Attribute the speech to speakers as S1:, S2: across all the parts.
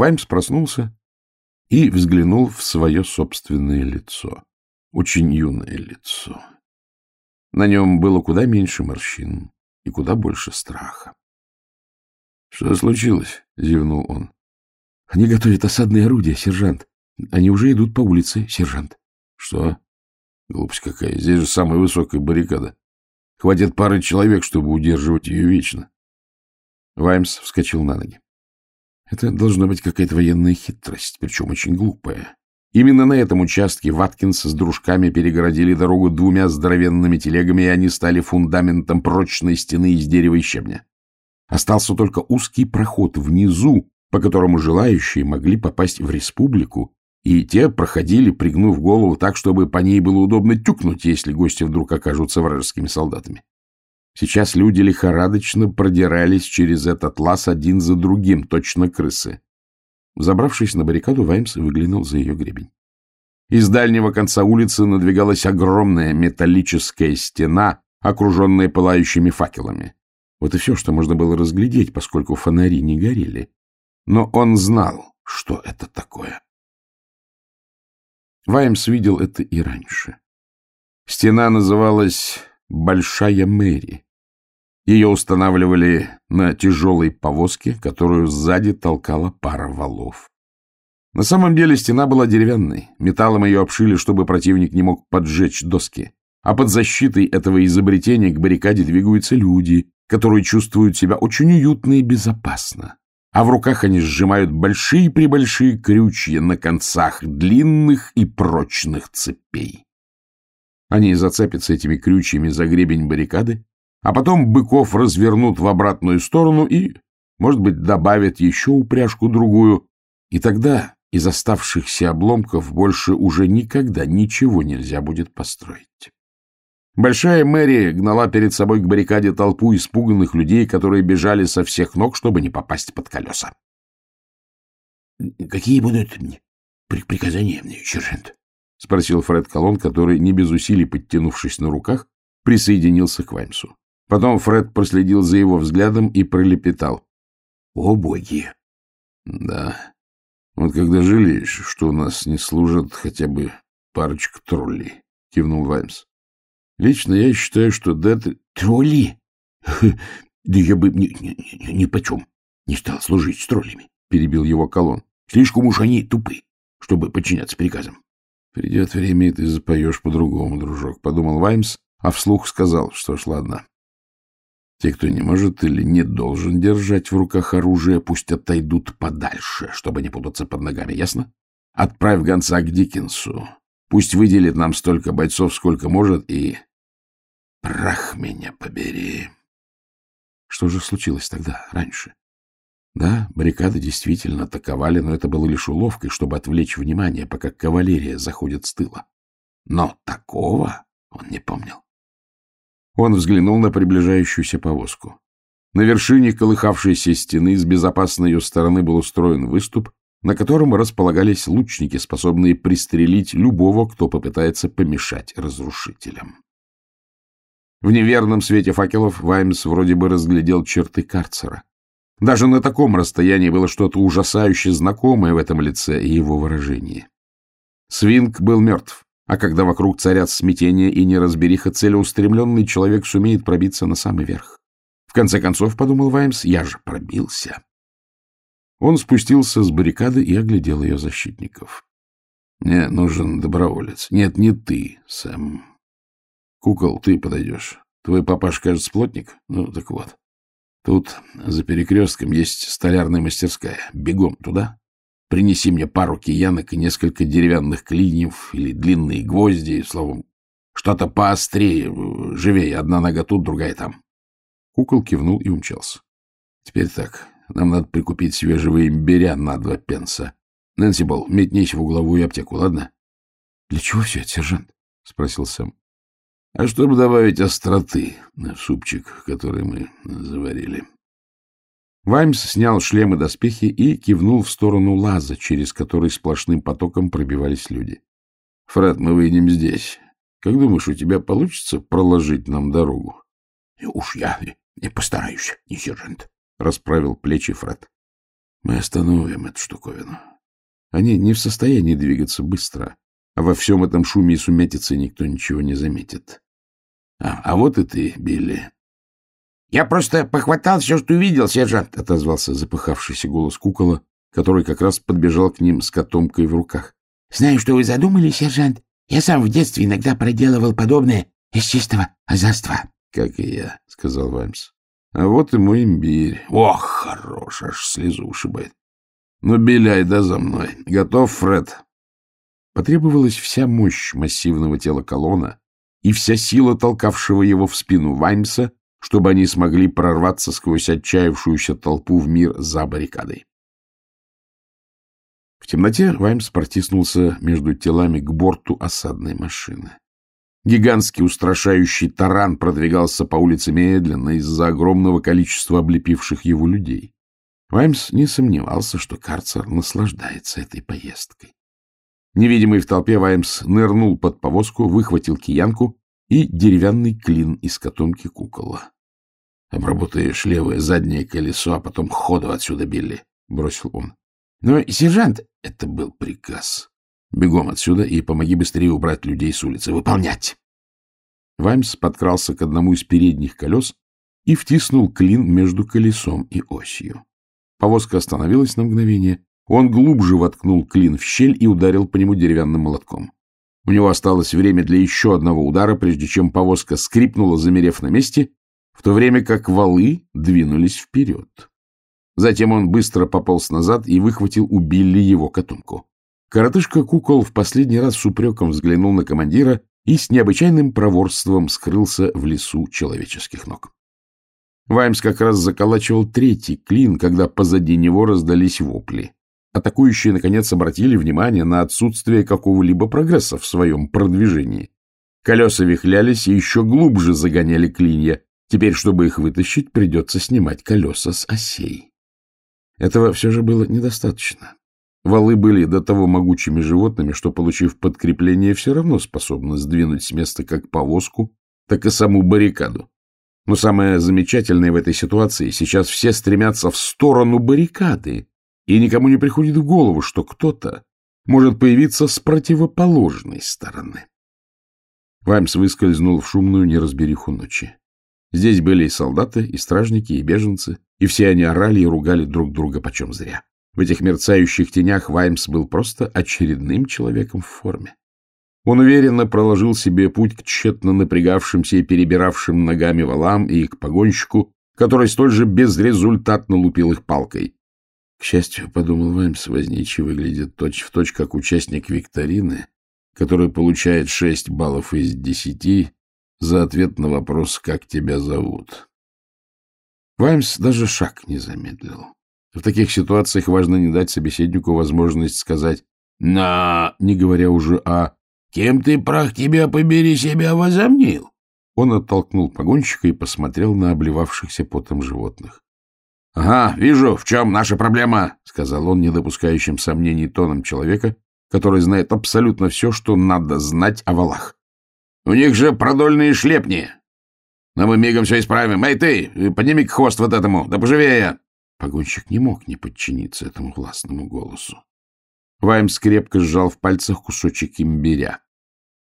S1: Ваймс проснулся и взглянул в свое собственное лицо. Очень юное лицо. На нем было куда меньше морщин и куда больше страха. — Что случилось? — зевнул он. — Они готовят осадные орудия, сержант. Они уже идут по улице, сержант. — Что? Глупость какая. Здесь же самая высокая баррикада. Хватит пары человек, чтобы удерживать ее вечно. Ваймс вскочил на ноги. Это должна быть какая-то военная хитрость, причем очень глупая. Именно на этом участке Ваткинс с дружками перегородили дорогу двумя здоровенными телегами, и они стали фундаментом прочной стены из дерева и щебня. Остался только узкий проход внизу, по которому желающие могли попасть в республику, и те проходили, пригнув голову так, чтобы по ней было удобно тюкнуть, если гости вдруг окажутся вражескими солдатами. Сейчас люди лихорадочно продирались через этот лаз один за другим, точно крысы. Забравшись на баррикаду, Ваймс выглянул за ее гребень. Из дальнего конца улицы надвигалась огромная металлическая стена, окруженная пылающими факелами. Вот и все, что можно было разглядеть, поскольку фонари не горели. Но он знал, что это такое. Ваймс видел это и раньше. Стена называлась «Большая Мэри». Ее устанавливали на тяжелой повозке, которую сзади толкала пара валов. На самом деле стена была деревянной, металлом ее обшили, чтобы противник не мог поджечь доски. А под защитой этого изобретения к баррикаде двигаются люди, которые чувствуют себя очень уютно и безопасно. А в руках они сжимают большие-пребольшие крючья на концах длинных и прочных цепей. Они зацепятся этими крючьями за гребень баррикады, а потом быков развернут в обратную сторону и, может быть, добавят еще упряжку-другую, и тогда из оставшихся обломков больше уже никогда ничего нельзя будет построить. Большая Мэри гнала перед собой к баррикаде толпу испуганных людей, которые бежали со всех ног, чтобы не попасть под колеса.
S2: — Какие будут приказания, сержант?
S1: — спросил Фред Колон, который, не без усилий подтянувшись на руках, присоединился к Ваймсу. Потом Фред проследил за его взглядом и пролепетал.
S2: — О, боги!
S1: — Да. Вот когда жалеешь, что у нас не служат хотя бы парочка троллей, — кивнул Ваймс. Лично я считаю, что Дэд...
S2: Тролли? Да я бы ни, ни, ни, ни почем не стал служить с троллями, — перебил его колонн. Слишком уж они тупы, чтобы подчиняться приказам.
S1: Придет время, и ты запоешь по-другому, дружок, — подумал Ваймс, а вслух сказал, что ж, ладно. Те, кто не может или не должен держать в руках оружие, пусть отойдут подальше, чтобы не путаться под ногами, ясно? Отправь гонца к Диккенсу. Пусть выделит нам столько бойцов, сколько может, и Прах меня побери. Что же случилось тогда, раньше? Да, баррикады действительно атаковали, но это было лишь уловкой, чтобы отвлечь внимание, пока кавалерия заходит с тыла. Но такого он не помнил. Он взглянул на приближающуюся повозку. На вершине колыхавшейся стены с безопасной ее стороны был устроен выступ, на котором располагались лучники, способные пристрелить любого, кто попытается помешать разрушителям. В неверном свете факелов Ваймс вроде бы разглядел черты карцера. Даже на таком расстоянии было что-то ужасающе знакомое в этом лице и его выражении. Свинг был мертв, а когда вокруг царят смятение и неразбериха, целеустремленный человек сумеет пробиться на самый верх. В конце концов, подумал Ваймс, я же пробился. Он спустился с баррикады и оглядел ее защитников. — Мне нужен доброволец. Нет, не ты, Сэм. Кукол, ты подойдешь. Твой папаш, кажется, плотник? Ну, так вот. Тут за перекрестком есть столярная мастерская. Бегом туда. Принеси мне пару киянок и несколько деревянных клиньев или длинные гвозди, словом, что-то поострее, живее. Одна нога тут, другая там. Кукол кивнул и умчался. Теперь так. Нам надо прикупить свежего имбиря на два пенса. Нэнси Болл, метнись в угловую аптеку, ладно? — Для чего все это, сержант? — спросил Сэм а чтобы добавить остроты в супчик, который мы заварили. Ваймс снял шлем и доспехи и кивнул в сторону лаза, через который сплошным потоком пробивались люди. — Фред, мы выйдем здесь. Как думаешь, у тебя получится проложить нам дорогу?
S2: — Уж я не постараюсь, не сержант, —
S1: расправил плечи Фред. Мы остановим эту штуковину. Они не в состоянии двигаться быстро, а во всем этом шуме и сумятице никто ничего не заметит. А, а вот и ты, Билли.
S2: — Я просто похватал все, что увидел, сержант, —
S1: отозвался запыхавшийся голос кукола, который как раз подбежал к ним с котомкой в руках.
S2: — Знаю, что вы задумали, сержант. Я сам в детстве иногда проделывал подобное из чистого азарства.
S1: — Как и я, — сказал Ваймс. — А вот и мой имбирь. Ох, хорош, аж слезу ушибает. Ну, беляй, да за мной. Готов, Фред? Потребовалась вся мощь массивного тела колонна и вся сила толкавшего его в спину Ваймса, чтобы они смогли прорваться сквозь отчаявшуюся толпу в мир за баррикадой. В темноте Ваймс протиснулся между телами к борту осадной машины. Гигантский устрашающий таран продвигался по улице медленно из-за огромного количества облепивших его людей. Ваймс не сомневался, что карцер наслаждается этой поездкой. Невидимый в толпе Ваймс нырнул под повозку, выхватил киянку и деревянный клин из котомки кукола. — Обработаешь левое заднее колесо, а потом ходу отсюда, Билли, — бросил он. — Но, сержант, это был приказ. Бегом отсюда и помоги быстрее убрать людей с улицы. Выполнять! Ваймс подкрался к одному из передних колес и втиснул клин между колесом и осью. Повозка остановилась на мгновение. Он глубже воткнул клин в щель и ударил по нему деревянным молотком. У него осталось время для еще одного удара, прежде чем повозка скрипнула, замерев на месте, в то время как валы двинулись вперед. Затем он быстро пополз назад и выхватил у Билли его котомку. Коротышка кукол в последний раз с упреком взглянул на командира и с необычайным проворством скрылся в лесу человеческих ног. Ваймс как раз заколачивал третий клин, когда позади него раздались вопли. Атакующие, наконец, обратили внимание на отсутствие какого-либо прогресса в своем продвижении. Колеса вихлялись и еще глубже загоняли клинья. Теперь, чтобы их вытащить, придется снимать колеса с осей. Этого все же было недостаточно. Валы были до того могучими животными, что, получив подкрепление, все равно способны сдвинуть с места как повозку, так и саму баррикаду. Но самое замечательное в этой ситуации, сейчас все стремятся в сторону баррикады, и никому не приходит в голову, что кто-то может появиться с противоположной стороны. Ваймс выскользнул в шумную неразбериху ночи. Здесь были и солдаты, и стражники, и беженцы, и все они орали и ругали друг друга почем зря. В этих мерцающих тенях Ваймс был просто очередным человеком в форме. Он уверенно проложил себе путь к тщетно напрягавшимся и перебиравшим ногами валам и к погонщику, который столь же безрезультатно лупил их палкой. К счастью, — подумал Ваймс, — возничий выглядит точь-в-точь, точь, как участник викторины, который получает шесть баллов из десяти за ответ на вопрос «Как тебя зовут?». Ваймс даже шаг не замедлил. В таких ситуациях важно не дать собеседнику возможность сказать «на», не говоря уже о Кем ты, прах тебя побери, себя возомнил? Он оттолкнул погонщика и посмотрел на обливавшихся потом животных. — Ага, вижу, в чем наша проблема, — сказал он, не допускающим сомнений тоном человека, который знает абсолютно все, что надо знать о валах. — У них же продольные шлепни. Но мы мигом все исправим. Эй, ты, подними хвост вот этому, да поживее. Погонщик не мог не подчиниться этому властному голосу. Ваймс крепко сжал в пальцах кусочек имбиря.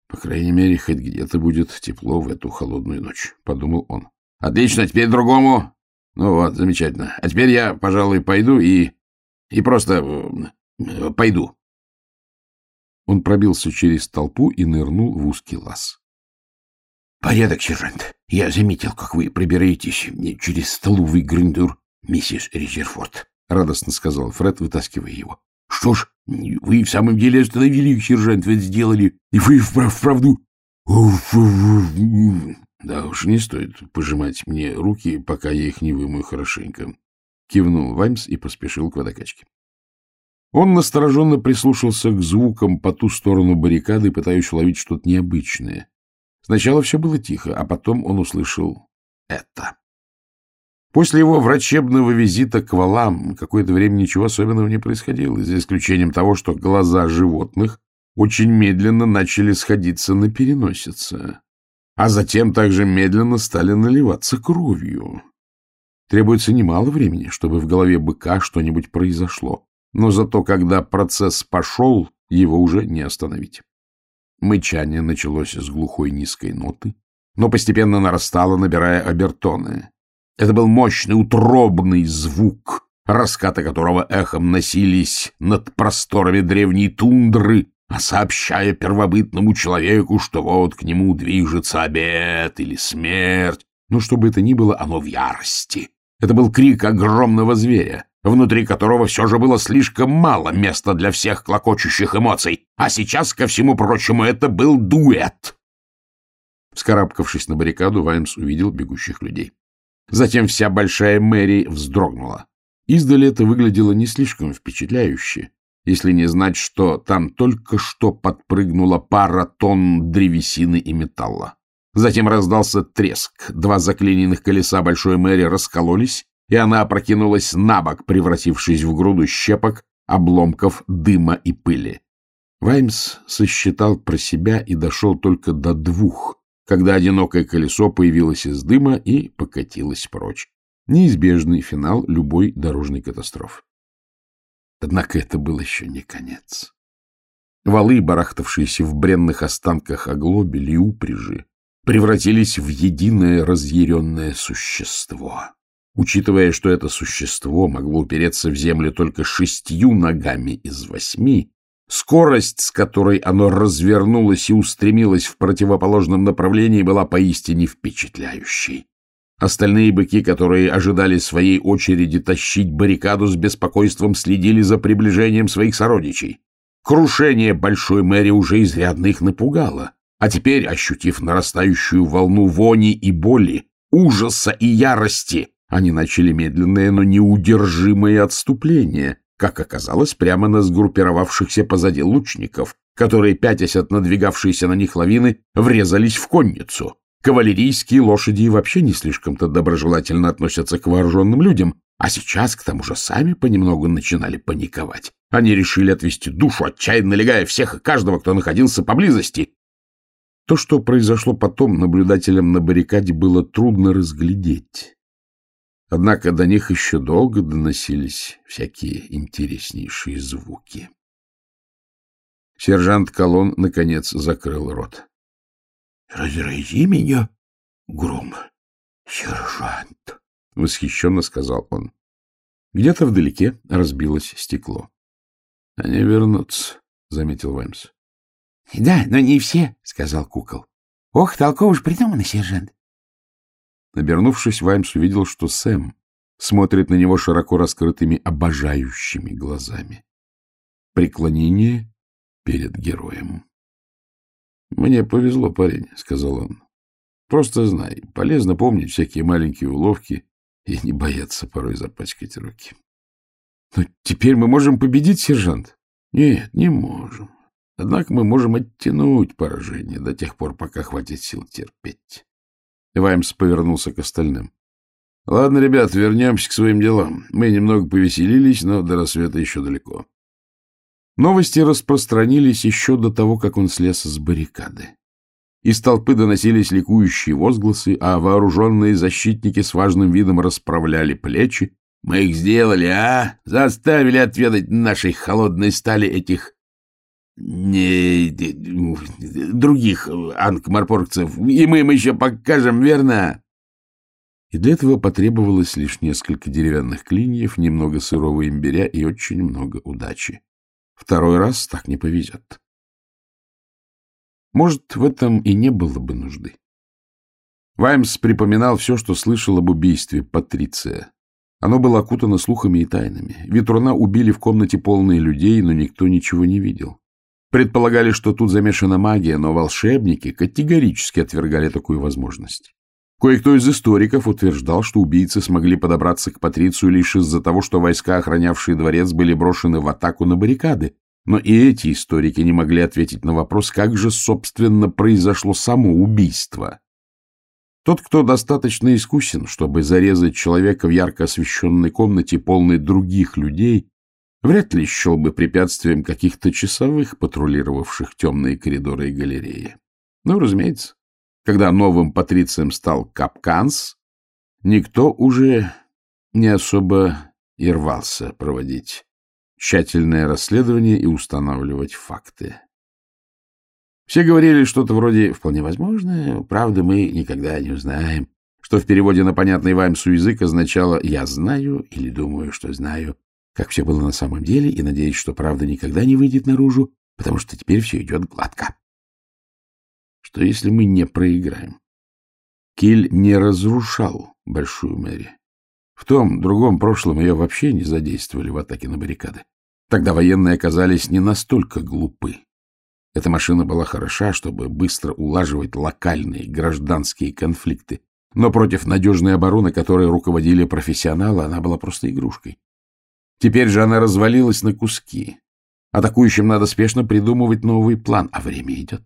S1: «По крайней мере, хоть где-то будет тепло в эту холодную ночь», — подумал он. «Отлично, теперь другому. Ну вот, замечательно. А теперь я, пожалуй, пойду и... и просто... Э, пойду». Он пробился через толпу и нырнул в узкий лаз.
S2: «Порядок, сержант. Я заметил, как вы пробираетесь через столовый гриндур, миссис Резерфорд», — радостно сказал Фред, вытаскивая его. Что ж, вы в самом деле остановили сержант, ведь сделали. И вы вправду...
S1: Да уж не стоит пожимать мне руки, пока я их не вымою хорошенько. Кивнул Ваймс и поспешил к водокачке. Он настороженно прислушался к звукам по ту сторону баррикады, пытаясь уловить что-то необычное. Сначала все было тихо, а потом он услышал это. После его врачебного визита к валам какое-то время ничего особенного не происходило, за исключением того, что глаза животных очень медленно начали сходиться на переносице, а затем также медленно стали наливаться кровью. Требуется немало времени, чтобы в голове быка что-нибудь произошло. Но зато, когда процесс пошел, его уже не остановить. Мычание началось с глухой низкой ноты, но постепенно нарастало, набирая обертоны. Это был мощный утробный звук, раскаты которого эхом носились над просторами древней тундры, а сообщая первобытному человеку, что вот к нему движется обед или смерть. Но что бы это ни было, оно в ярости. Это был крик огромного зверя, внутри которого все же было слишком мало места для всех клокочущих эмоций. А сейчас, ко всему прочему, это был дуэт. Вскарабкавшись на баррикаду, Ваймс увидел бегущих людей. Затем вся большая Мэри вздрогнула. Издали это выглядело не слишком впечатляюще, если не знать, что там только что подпрыгнула пара тонн древесины и металла. Затем раздался треск. Два заклиненных колеса большой Мэри раскололись, и она опрокинулась на бок, превратившись в груду щепок, обломков, дыма и пыли. Ваймс сосчитал про себя и дошел только до двух, когда одинокое колесо появилось из дыма и покатилось прочь. Неизбежный финал любой дорожной катастрофы. Однако это был еще не конец. Валы, барахтавшиеся в бренных останках оглобели и упряжи, превратились в единое разъяренное существо. Учитывая, что это существо могло упереться в землю только шестью ногами из восьми, скорость, с которой оно развернулось и устремилось в противоположном направлении, была поистине впечатляющей. Остальные быки, которые ожидали своей очереди тащить баррикаду с беспокойством, следили за приближением своих сородичей. Крушение Большой Мэри уже изрядно их напугало, а теперь, ощутив нарастающую волну вони и боли, ужаса и ярости, они начали медленное, но неудержимое отступление, как оказалось, прямо на сгруппировавшихся позади лучников, которые, пятясь от надвигавшейся на них лавины, врезались в конницу. Кавалерийские лошади вообще не слишком-то доброжелательно относятся к вооруженным людям, а сейчас, к тому же, сами понемногу начинали паниковать. Они решили отвести душу, отчаянно налегая всех и каждого, кто находился поблизости. То, что произошло потом, наблюдателям на баррикаде было трудно разглядеть. Однако до них еще долго доносились всякие интереснейшие звуки. Сержант Колон, наконец, закрыл рот.
S2: — Разрази меня, гром, сержант, —
S1: восхищенно сказал он. Где-то вдалеке разбилось стекло. — Они вернутся, — заметил Ваймс.
S3: — Да, но не все, — сказал кукол. — Ох, толково уж придумано, сержант.
S1: Обернувшись, Ваймс увидел, что Сэм смотрит на него широко раскрытыми обожающими глазами. Преклонение перед героем. Мне повезло, парень, — сказал он. Просто знай, полезно помнить всякие маленькие уловки и не бояться порой запачкать руки. Но теперь мы можем победить, сержант? Нет, не можем. Однако мы можем оттянуть поражение до тех пор, пока хватит сил терпеть. Ваймс повернулся к остальным. — Ладно, ребят, вернемся к своим делам. Мы немного повеселились, но до рассвета еще далеко. Новости распространились еще до того, как он слез с баррикады. Из толпы доносились ликующие возгласы, а вооруженные защитники с важным видом расправляли плечи. «Мы их сделали, а? Заставили отведать нашей холодной стали этих... Не, других анкмарпоргцев, и мы им еще покажем, верно?» И для этого потребовалось лишь несколько деревянных клиньев, немного сырого имбиря и очень много удачи. Второй раз так не повезет. Может, в этом и не было бы нужды. Ваймс припоминал все, что слышал об убийстве Патриция. Оно было окутано слухами и тайнами. Ветруна убили в комнате полные людей, но никто ничего не видел. Предполагали, что тут замешана магия, но волшебники категорически отвергали такую возможность. Кое-кто из историков утверждал, что убийцы смогли подобраться к Патрицию лишь из-за того, что войска, охранявшие дворец, были брошены в атаку на баррикады. Но и эти историки не могли ответить на вопрос, как же, собственно, произошло само убийство. Тот, кто достаточно искусен, чтобы зарезать человека в ярко освещенной комнате, полной других людей, вряд ли счел бы препятствием каких-то часовых, патрулировавших темные коридоры и галереи. Ну, разумеется, когда новым патрицием стал Капканс, никто уже не особо и рвался проводить тщательное расследование и устанавливать факты. Все говорили что-то вроде «вполне возможно, правда мы никогда не узнаем», что в переводе на понятный Ваймсу язык означало «я знаю» или «думаю, что знаю», как все было на самом деле, и надеюсь, что правда никогда не выйдет наружу, потому что теперь все идет гладко. Что если мы не проиграем? Киль не разрушал Большую Мэри. В том другом прошлом ее вообще не задействовали в атаке на баррикады. Тогда военные оказались не настолько глупы. Эта машина была хороша, чтобы быстро улаживать локальные гражданские конфликты, но против надежной обороны, которой руководили профессионалы, она была просто игрушкой. Теперь же она развалилась на куски. Атакующим надо спешно придумывать новый план, а время идет.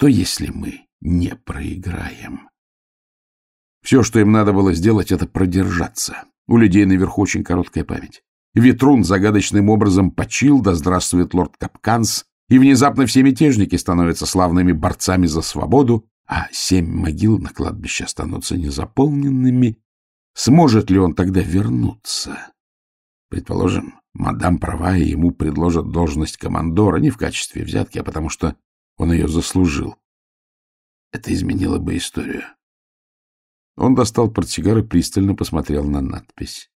S1: Что, если мы не проиграем? Все, что им надо было сделать, это продержаться. У людей наверху очень короткая память. Ветрун загадочным образом почил, да здравствует лорд Капканс, и внезапно все мятежники становятся славными борцами за свободу, а семь могил на кладбище останутся незаполненными. Сможет ли он тогда вернуться? Предположим, мадам права, и ему предложат должность командора не в качестве взятки, а потому что он ее заслужил. Это изменило бы историю. Он достал портсигар и пристально посмотрел на надпись.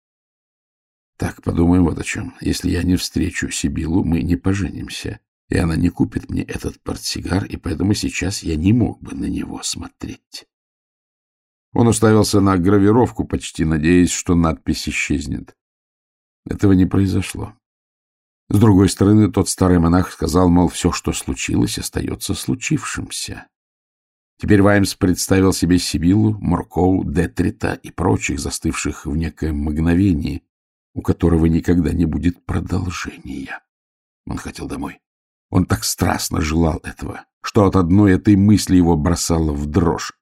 S1: Так, подумаем вот о чем. Если я не встречу Сибилу, мы не поженимся, и она не купит мне этот портсигар, и поэтому сейчас я не мог бы на него смотреть. Он уставился на гравировку, почти надеясь, что надпись исчезнет. Этого не произошло. С другой стороны, тот старый монах сказал, мол, все, что случилось, остается случившимся. Теперь Ваймс представил себе Сибилу, Моркоу, Детрита и прочих, застывших в некоем мгновении, у которого никогда не будет продолжения. Он хотел домой. Он так страстно желал этого, что от одной этой мысли его бросало в дрожь.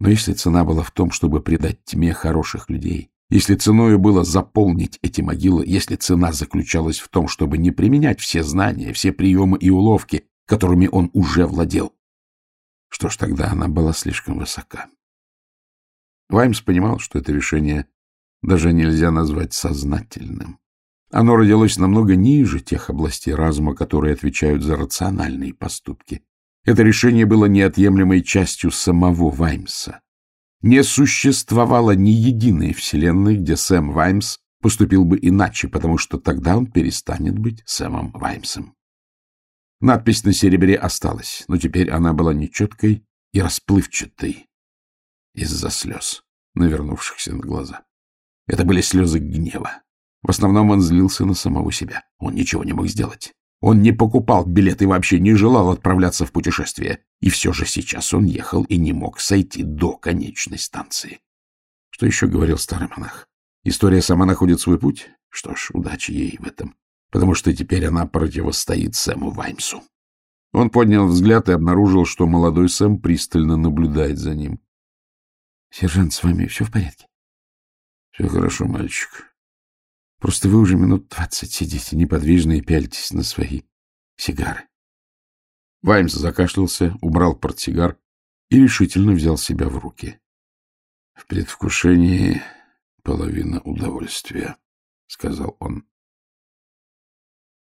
S1: Но если цена была в том, чтобы предать тьме хороших людей, если ценою было заполнить эти могилы, если цена заключалась в том, чтобы не применять все знания, все приемы и уловки, которыми он уже владел, что ж, тогда она была слишком высока. Ваймс понимал, что это решение даже нельзя назвать сознательным. Оно родилось намного ниже тех областей разума, которые отвечают за рациональные поступки. Это решение было неотъемлемой частью самого Ваймса. Не существовало ни единой вселенной, где Сэм Ваймс поступил бы иначе, потому что тогда он перестанет быть Сэмом Ваймсом. Надпись на серебре осталась, но теперь она была нечеткой и расплывчатой из-за слез, навернувшихся на глаза. Это были слезы гнева. В основном он злился на самого себя. Он ничего не мог сделать. Он не покупал билет и вообще не желал отправляться в путешествие. И все же сейчас он ехал и не мог сойти до конечной станции. Что еще говорил старый монах? История сама находит свой путь? Что ж, удачи ей в этом, потому что теперь она противостоит Сэму Ваймсу. Он поднял взгляд и обнаружил, что молодой Сэм пристально наблюдает за ним. — Сержант, с вами все в порядке? Все хорошо, мальчик. Просто вы уже минут двадцать сидите неподвижно и пяльтесь на свои сигары. Ваймс закашлялся, убрал портсигар и решительно взял себя в руки. — В предвкушении половина удовольствия, — сказал он.